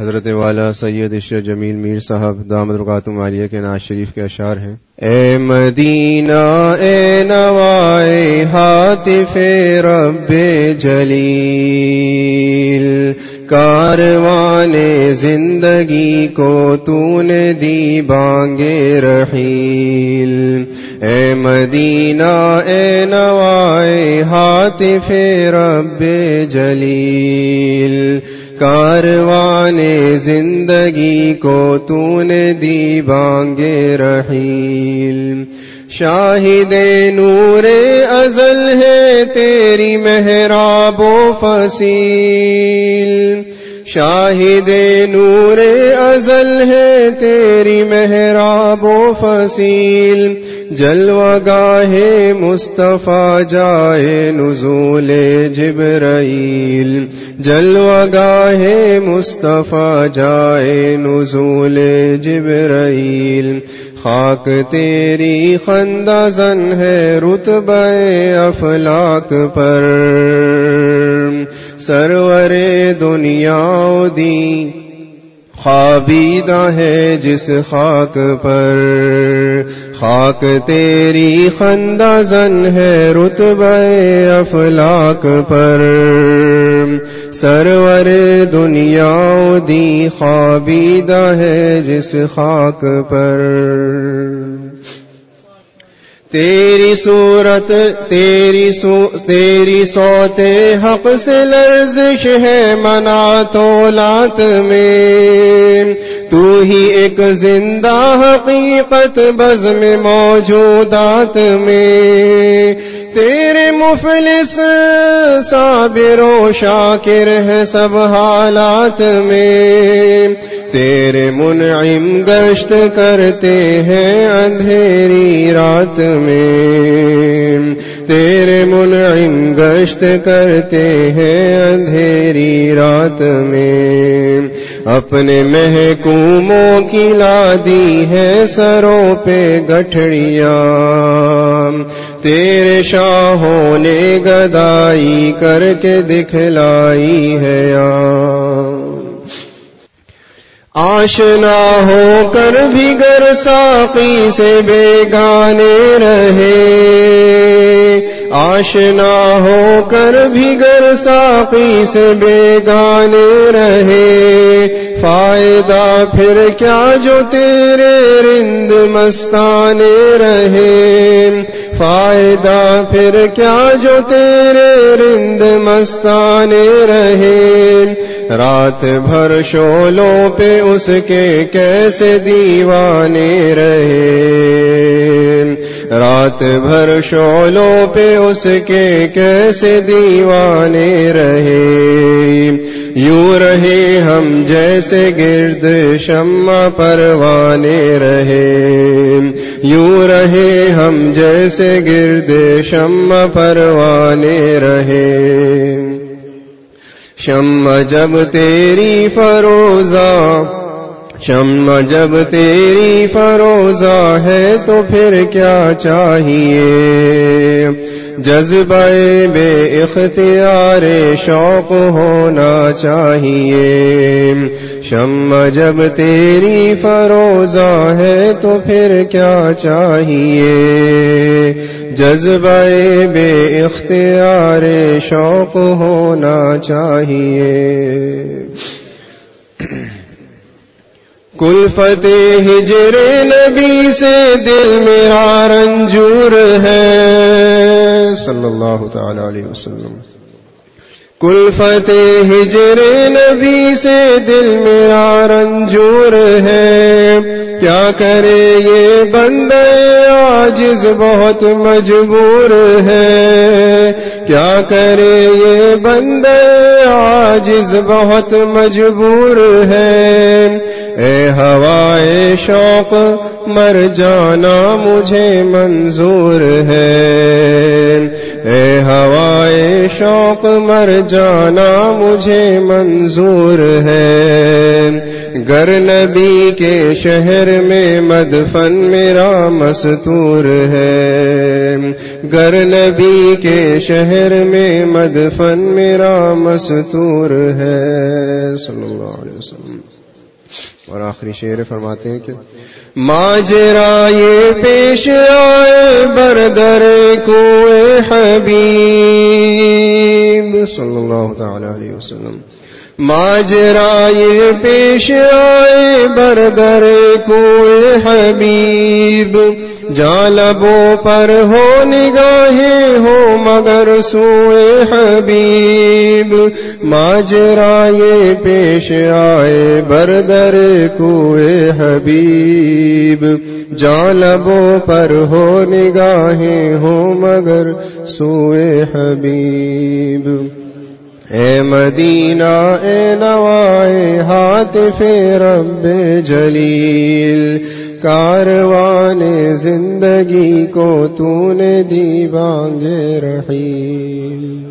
حضرت والا سید عشر جمیل میر صاحب دامد رکاتم عالیہ کے ناز شریف کے اشعار ہیں۔ اے مدینہ، اے نوائے ہاتف رب جلیل، کاروان زندگی کو تو نے دی بانگے رحیل۔ اے مدینہ، اے نوائے ہاتف رب جلیل کاروان زندگی کو تو نے دی بانگے رحیل۔ شاہد نور ازل ہے تیری محراب و فصیل۔ شاہد نور ازل ہے تیری محراب و فصیل۔ جلوہ گاہ مصطفیٰ جائے نزول جبرائیل۔ جلوہ گاہ مصطفیٰ جائے نزول جبرائیل۔ خاک تیری خندہ زن ہے رتبہ افلاک پر۔ سرور دنیا دی خوابیدہ ہے جس خاک پر۔ خاک تیری خندہ زن ہے رتبہ افلاک پر۔ سرور دنیا دی خوابیدہ ہے جس خاک پر۔ تیری صورت، تیری سو، تیری سوت حق سے لرزش ہے، منا تو لات میں۔ تو ہی ایک زندہ حقیقت بز میں موجودات میں۔ تیرے مفلس صابر و شاکر ہے سب حالات میں۔ تیرے منعم گشت کرتے ہیں اندھیری رات میں۔ تیرے منعم گشت کرتے ہیں اندھیری رات میں۔ اپنے محکوموں کی لادی ہے سروں پہ گٹھڑیاں۔ تیرے شاہوں نے گدائی کر کے دکھلائی ہے آشنا ہو کر بھی گر ساقی سے بیگانے رہے۔ آشنا ہو کر بھی گر ساقی سے بیگانے رہے۔ فائدہ پھر کیا جو تیرے رند مستانے رہے؟ فائدہ پھر کیا جو تیرے رند مستانے رہے؟ رات بھر شولوں پہ اس کے کیسے دیوانے رہے؟ رات بھر شولوں پہ اس کے کیسے دیوانے رہے؟ یوں رہے ہم جیسے گرد شمع پروانے رہے۔ یوں رہے ہم جیسے گرد شمع پروانے رہے۔ شم جب تیری فروزہ شم جب تیری فروزہ ہے تو پھر کیا چاہیے؟ جذبہ بے اختیار شوق ہونا چاہیے۔ شم جب تیری فروزہ ہے تو پھر کیا چاہیے؟ جذبہ بے اختیار شوق ہونا چاہیے۔ کل فتح ہجر نبی سے دل میرا رنجور صلی اللہ تعالی علیہ وسلم۔ کل فتح ہجر نبی سے دل میرا رنجور ہے۔ کیا کرے یہ بندے آجز بہت مجبور ہے۔ کیا کرے یہ بندے آجز بہت مجبور ہے۔ اے ہوائے شوق، مر جانا مجھے منظور ہے۔ اے ہوائے شوق، مر جانا مجھے منظور ہے۔ گر نبی کے شہر میں مدفن میرا مستور ہے۔ گر نبی کے شہر میں مدفن میرا مستور ہے۔ صلی اللہ علیہ وسلم۔ اور آخری شعر فرماتے ہیں کہ ماجرا یہ پیش آئے بردر کوئے حبیب صلی اللہ تعالی علیہ وسلم۔ ماجرا یہ پیش آئے بردر کو حبیب۔ جالبوں پر ہو نگاہیں ہو مگر سوئے حبیب ماجرا یہ پیش آئے بردر کوئے حبیب جالبوں پر ہو نگاہیں ہو مگر سوئے حبیب اے مدینہ اے نوائے ہاتھ رب جلیل کاروان زندگی کو تو نے دی بانگ رحیم۔